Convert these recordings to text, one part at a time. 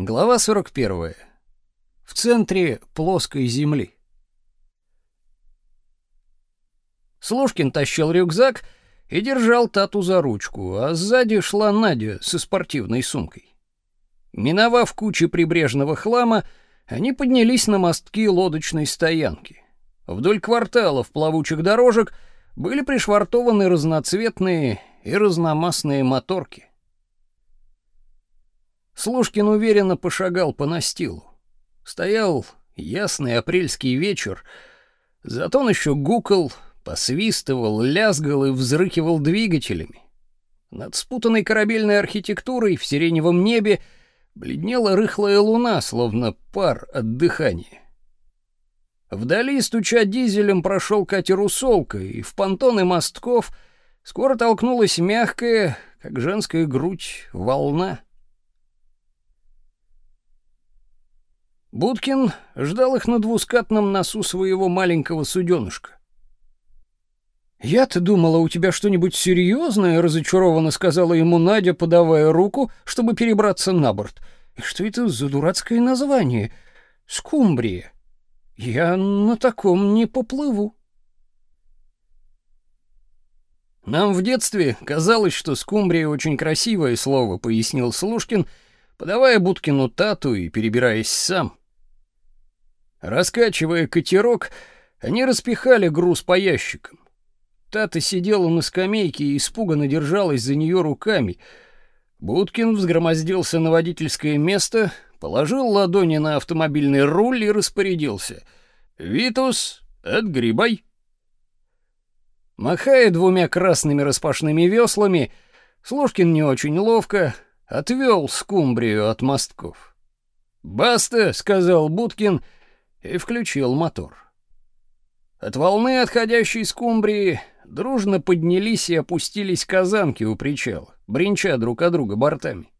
Глава 41. В центре плоской земли. Слушкин тащил рюкзак и держал Тату за ручку, а сзади шла Надя со спортивной сумкой. Миновав кучи прибрежного хлама, они поднялись на мостки лодочной стоянки. Вдоль кварталов плавучих дорожек были пришвартованы разноцветные и разномастные моторки. Слушкин уверенно пошагал по настилу. Стоял ясный апрельский вечер, зато он еще гукал, посвистывал, лязгал и взрыкивал двигателями. Над спутанной корабельной архитектурой в сиреневом небе бледнела рыхлая луна, словно пар от дыхания. Вдали, стуча дизелем, прошел катер «Усолка», и в понтоны мостков скоро толкнулась мягкая, как женская грудь, волна — Будкин ждал их на двускатном носу своего маленького суденышка. «Я-то думала, у тебя что-нибудь серьезное», — разочарованно сказала ему Надя, подавая руку, чтобы перебраться на борт. «И что это за дурацкое название? Скумбрия. Я на таком не поплыву». «Нам в детстве казалось, что скумбрия очень красивое слово», — пояснил Слушкин, подавая Будкину тату и перебираясь сам. Раскачивая катерок, они распихали груз по ящикам. Тата сидела на скамейке и испуганно держалась за нее руками. Будкин взгромоздился на водительское место, положил ладони на автомобильный руль и распорядился. «Витус, отгребай!» Махая двумя красными распашными веслами, Слушкин не очень ловко отвел скумбрию от мостков. «Баста!» — сказал Будкин — и включил мотор. От волны отходящей скумбрии дружно поднялись и опустились казанки у причала, бренча друг о друга бортами.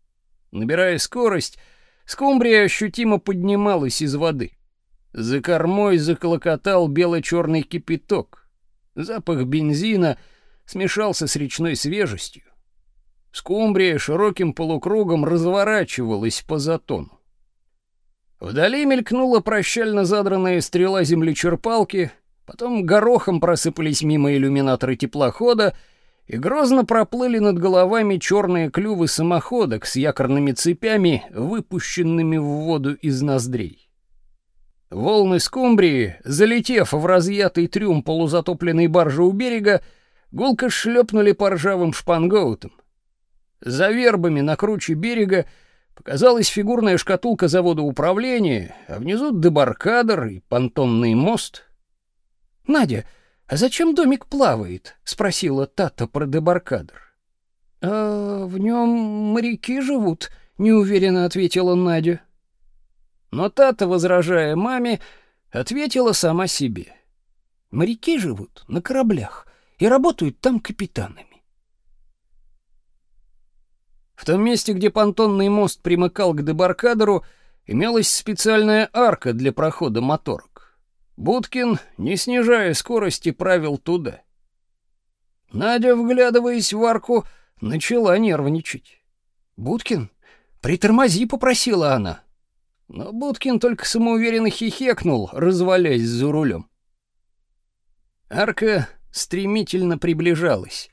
Набирая скорость, скумбрия ощутимо поднималась из воды. За кормой заколокотал бело-черный кипяток. Запах бензина смешался с речной свежестью. Скумбрия широким полукругом разворачивалась по затону. Вдали мелькнула прощально задранная стрела землечерпалки, потом горохом просыпались мимо иллюминаторы теплохода и грозно проплыли над головами черные клювы самоходок с якорными цепями, выпущенными в воду из ноздрей. Волны скумбрии, залетев в разъятый трюм полузатопленной баржи у берега, гулко шлепнули по ржавым шпангоутам. За вербами на круче берега Показалась фигурная шкатулка завода управления, а внизу дебаркадер и понтонный мост. «Надя, а зачем домик плавает?» — спросила Тата про дебаркадер. «А в нем моряки живут», — неуверенно ответила Надя. Но Тата, возражая маме, ответила сама себе. «Моряки живут на кораблях и работают там капитанами. В том месте, где понтонный мост примыкал к дебаркадеру, имелась специальная арка для прохода моторок. Будкин, не снижая скорости, правил туда. Надя, вглядываясь в арку, начала нервничать. «Будкин, притормози», — попросила она. Но Будкин только самоуверенно хихекнул, развалясь за рулем. Арка стремительно приближалась.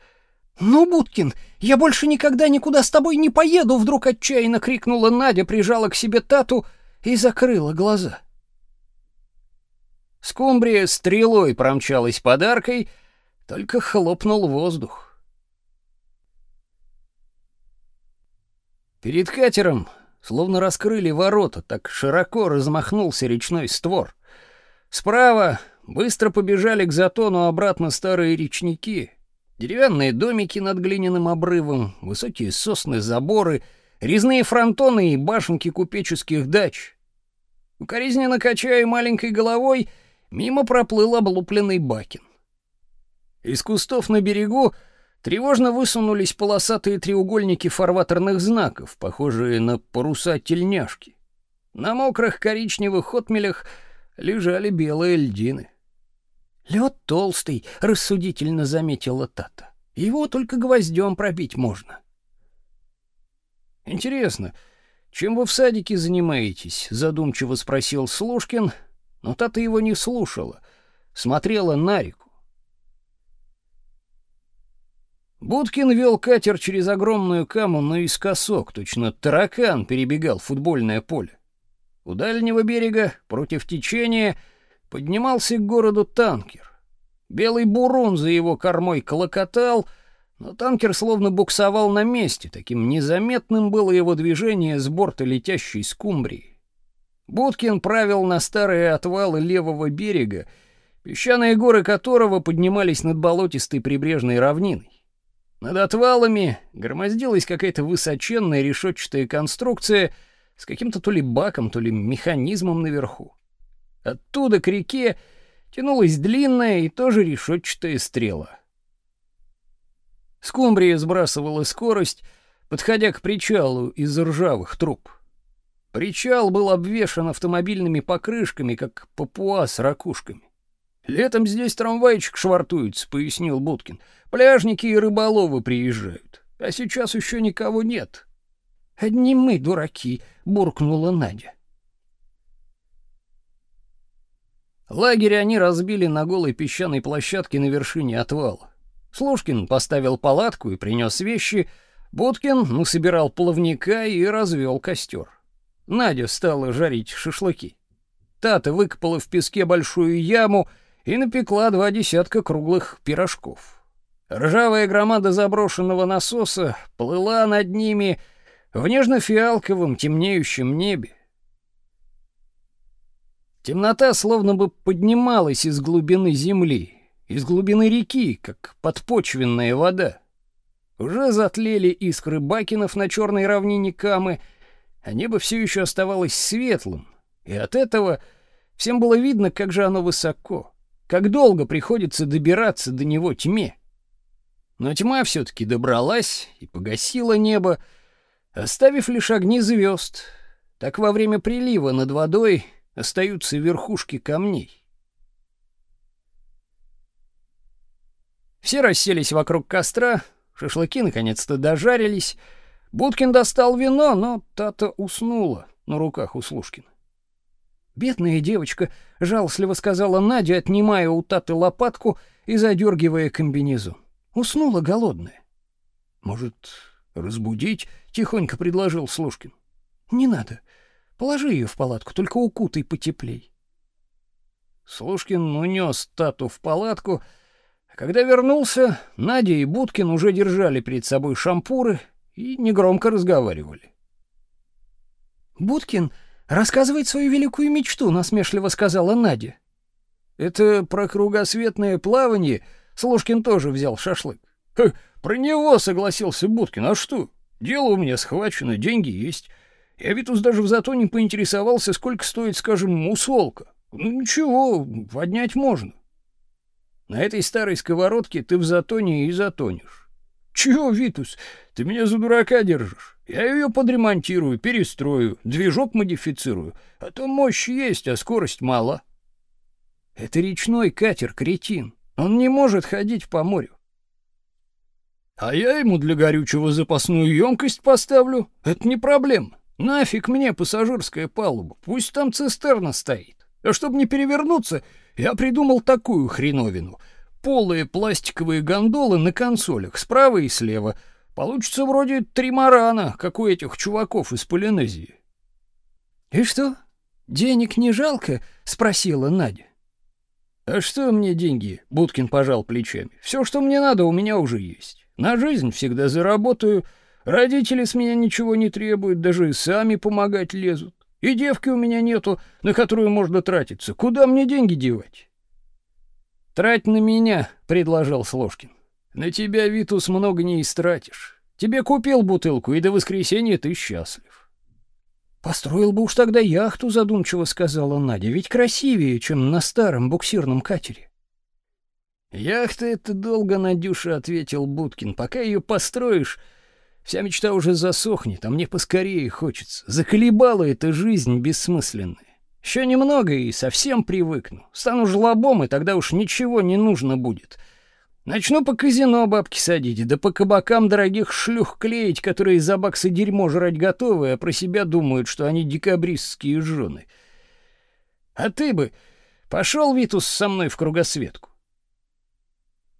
«Ну, Будкин, я больше никогда никуда с тобой не поеду!» Вдруг отчаянно крикнула Надя, прижала к себе Тату и закрыла глаза. Скумбрия стрелой промчалась подаркой, только хлопнул воздух. Перед катером словно раскрыли ворота, так широко размахнулся речной створ. Справа быстро побежали к затону обратно старые речники — Деревянные домики над глиняным обрывом, высокие сосны, заборы, резные фронтоны и башенки купеческих дач. Укоризненно качая маленькой головой, мимо проплыл облупленный Бакин. Из кустов на берегу тревожно высунулись полосатые треугольники фарватерных знаков, похожие на паруса тельняшки. На мокрых коричневых отмелях лежали белые льдины. Лед толстый, рассудительно заметила Тата. Его только гвоздем пробить можно. Интересно, Чем вы в садике занимаетесь? задумчиво спросил Слушкин, но та-то его не слушала, смотрела на реку. Будкин вел катер через огромную каму наискосок, точно таракан перебегал футбольное поле. У дальнего берега, против течения, поднимался к городу танкер. Белый бурун за его кормой клокотал — но танкер словно буксовал на месте, таким незаметным было его движение с борта летящей скумбрии. Будкин правил на старые отвалы левого берега, песчаные горы которого поднимались над болотистой прибрежной равниной. Над отвалами громоздилась какая-то высоченная решетчатая конструкция с каким-то то ли баком, то ли механизмом наверху. Оттуда к реке тянулась длинная и тоже решетчатая стрела — Скумбрия сбрасывала скорость, подходя к причалу из ржавых труб. Причал был обвешан автомобильными покрышками, как папуа с ракушками. «Летом здесь трамвайчик швартуется», — пояснил Будкин. «Пляжники и рыболовы приезжают, а сейчас еще никого нет». «Одни мы, дураки», — буркнула Надя. Лагерь они разбили на голой песчаной площадке на вершине отвала. Слушкин поставил палатку и принес вещи, Будкин насобирал плавника и развел костер. Надя стала жарить шашлыки. Тата выкопала в песке большую яму и напекла два десятка круглых пирожков. Ржавая громада заброшенного насоса плыла над ними в нежно-фиалковом темнеющем небе. Темнота словно бы поднималась из глубины земли, из глубины реки, как подпочвенная вода. Уже затлели искры бакенов на черной равнине Камы, а небо все еще оставалось светлым, и от этого всем было видно, как же оно высоко, как долго приходится добираться до него тьме. Но тьма все-таки добралась и погасила небо, оставив лишь огни звезд. Так во время прилива над водой остаются верхушки камней. Все расселись вокруг костра, шашлыки наконец-то дожарились. Будкин достал вино, но Тата уснула на руках у Слушкина. «Бедная девочка», — жалостливо сказала Надя, отнимая у Таты лопатку и задергивая комбинезон. «Уснула голодная». «Может, разбудить?» — тихонько предложил Слушкин. «Не надо. Положи ее в палатку, только укутай потеплей». Слушкин унес Тату в палатку, — когда вернулся, Надя и Будкин уже держали перед собой шампуры и негромко разговаривали. «Будкин рассказывает свою великую мечту», — насмешливо сказала Надя. «Это про кругосветное плавание?» Слушкин тоже взял шашлык. «Про него согласился Будкин. А что? Дело у меня схвачено, деньги есть. Я Витус даже в затоне поинтересовался, сколько стоит, скажем, усолка. Ну ничего, поднять можно. На этой старой сковородке ты в затоне и затонешь. Чего, Витус, ты меня за дурака держишь? Я ее подремонтирую, перестрою, движок модифицирую, а то мощь есть, а скорость мала. Это речной катер, кретин. Он не может ходить по морю. А я ему для горючего запасную емкость поставлю. Это не проблема. Нафиг мне пассажирская палуба, пусть там цистерна стоит. А чтобы не перевернуться, я придумал такую хреновину. Полые пластиковые гондолы на консолях, справа и слева. Получится вроде тримарана, как у этих чуваков из Полинезии. «И что, денег не жалко?» — спросила Надя. «А что мне деньги?» — Будкин пожал плечами. «Все, что мне надо, у меня уже есть. На жизнь всегда заработаю. Родители с меня ничего не требуют, даже и сами помогать лезут. И девки у меня нету, на которую можно тратиться. Куда мне деньги девать? Трать на меня, предложил Сложкин. На тебя, Витус, много не истратишь. Тебе купил бутылку, и до воскресенья ты счастлив. Построил бы уж тогда яхту, задумчиво сказала Надя, ведь красивее, чем на старом буксирном катере. Яхта это долго, Надюша, ответил Будкин. Пока ее построишь, Вся мечта уже засохнет, а мне поскорее хочется. Заколебала эта жизнь бессмысленная. Еще немного и совсем привыкну. Стану жлобом, и тогда уж ничего не нужно будет. Начну по казино бабки садить, да по кабакам дорогих шлюх клеить, которые за баксы дерьмо жрать готовы, а про себя думают, что они декабристские жены. А ты бы пошел, Витус, со мной в кругосветку?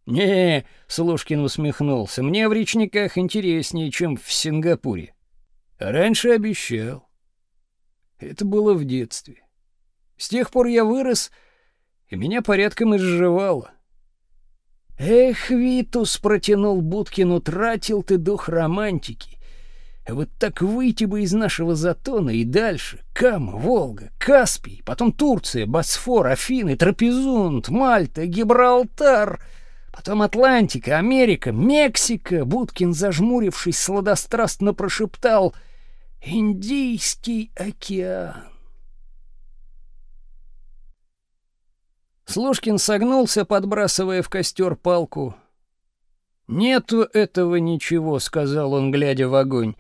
«Не, — Слушкин усмехнулся, — мне в речниках интереснее, чем в Сингапуре. Раньше обещал. Это было в детстве. С тех пор я вырос, и меня порядком изживало. Эх, Витус, протянул Будкин, утратил ты дух романтики. Вот так выйти бы из нашего затона и дальше. Кама, Волга, Каспий, потом Турция, Босфор, Афины, Трапезунд, Мальта, Гибралтар, потом Атлантика, Америка, Мексика. Будкин, зажмурившись, сладострастно прошептал «Индийский океан». Слушкин согнулся, подбрасывая в костер палку. «Нету этого ничего», — сказал он, глядя в огонь.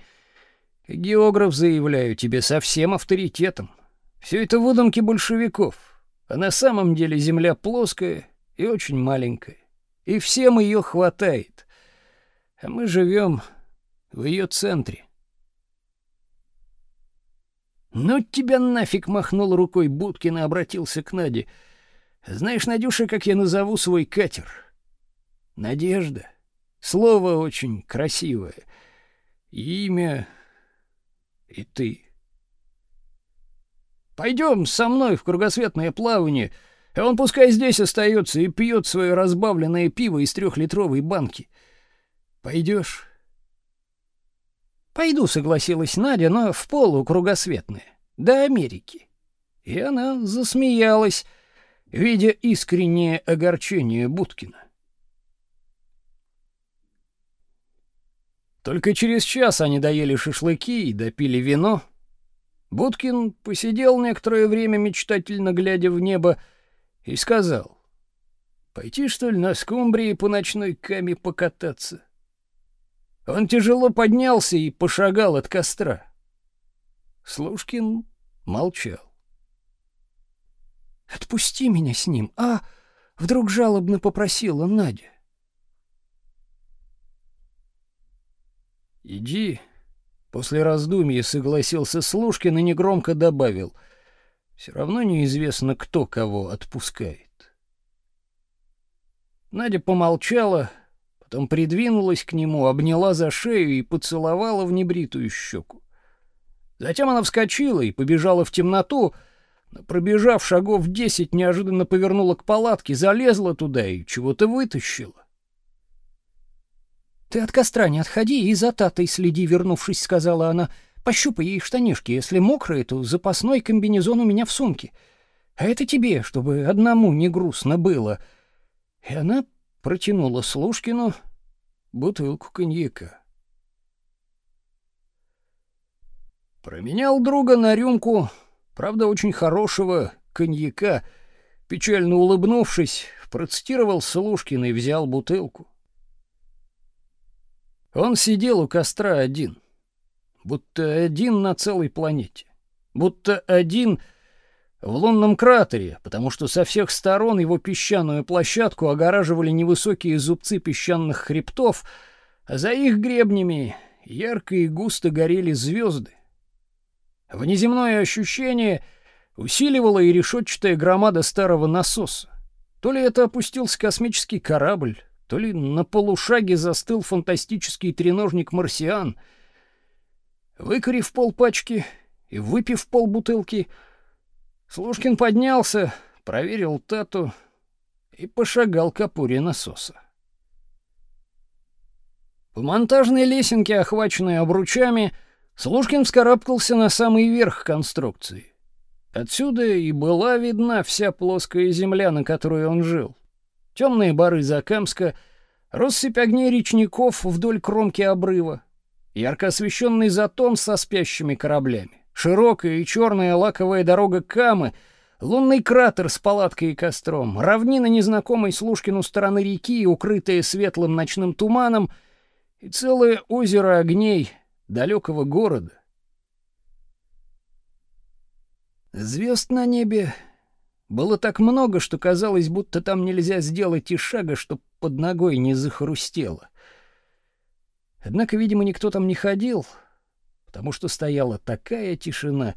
«Географ, заявляю тебе, со всем авторитетом. Все это выдумки большевиков, а на самом деле Земля плоская и очень маленькая, и всем ее хватает, а мы живем в ее центре». «Ну тебя нафиг!» — махнул рукой Будкин и обратился к Наде — знаешь, Надюша, как я назову свой катер? Надежда. Слово очень красивое. Имя и ты. Пойдем со мной в кругосветное плавание, а он пускай здесь остается и пьет свое разбавленное пиво из трехлитровой банки. Пойдешь? Пойду, согласилась Надя, но в полу кругосветное, до Америки. И она засмеялась, видя искреннее огорчение Будкина. Только через час они доели шашлыки и допили вино. Будкин посидел некоторое время мечтательно глядя в небо и сказал: "Пойти что ли на скумбрии по ночной каме покататься?" Он тяжело поднялся и пошагал от костра. Слушкин молчал. Отпусти меня с ним, а? Вдруг жалобно попросила Надя. Иди. После раздумья согласился Слушкин и негромко добавил: все равно неизвестно, кто кого отпускает. Надя помолчала, потом придвинулась к нему, обняла за шею и поцеловала в небритую щеку. Затем она вскочила и побежала в темноту, Пробежав шагов десять, неожиданно повернула к палатке, залезла туда и чего-то вытащила. «Ты от костра не отходи и за татой следи, вернувшись», — сказала она. «Пощупай ей штанишки. Если мокрые, то запасной комбинезон у меня в сумке. А это тебе, чтобы одному не грустно было». И она протянула Слушкину бутылку коньяка. Променял друга на рюмку правда, очень хорошего коньяка, печально улыбнувшись, процитировал Слушкин и взял бутылку. Он сидел у костра один, будто один на целой планете, будто один в лунном кратере, потому что со всех сторон его песчаную площадку огораживали невысокие зубцы песчаных хребтов, а за их гребнями ярко и густо горели звезды. Внеземное ощущение усиливало и решетчатая громада старого насоса. То ли это опустился космический корабль, то ли на полушаге застыл фантастический треножник марсиан. Выкурив полпачки и выпив полбутылки, Слушкин поднялся, проверил тату и пошагал к опоре насоса. По монтажной лесенке, охваченной обручами, Слушкин вскарабкался на самый верх конструкции. Отсюда и была видна вся плоская земля, на которой он жил. Темные бары Закамска, россыпь огней речников вдоль кромки обрыва, ярко освещенный затон со спящими кораблями, широкая и черная лаковая дорога Камы, лунный кратер с палаткой и костром, равнина незнакомой Слушкину стороны реки, укрытая светлым ночным туманом, и целое озеро огней — далекого города. Звезд на небе было так много, что казалось, будто там нельзя сделать и шага, чтоб под ногой не захрустело. Однако, видимо, никто там не ходил, потому что стояла такая тишина,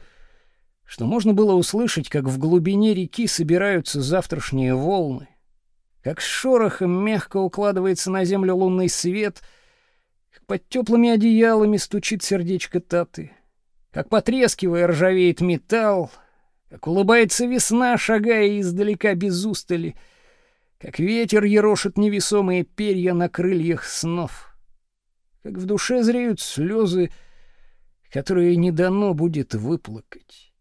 что можно было услышать, как в глубине реки собираются завтрашние волны, как с шорохом мягко укладывается на землю лунный свет, как под теплыми одеялами стучит сердечко Таты, как потрескивая ржавеет металл, как улыбается весна, шагая издалека без устали, как ветер ерошит невесомые перья на крыльях снов, как в душе зреют слезы, которые не дано будет выплакать,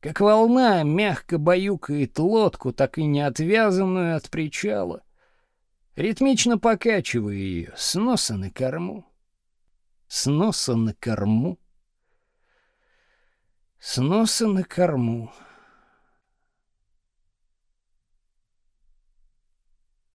как волна мягко баюкает лодку, так и не отвязанную от причала, ритмично покачивая ее с носа на корму, с носа на корму с носа на корму.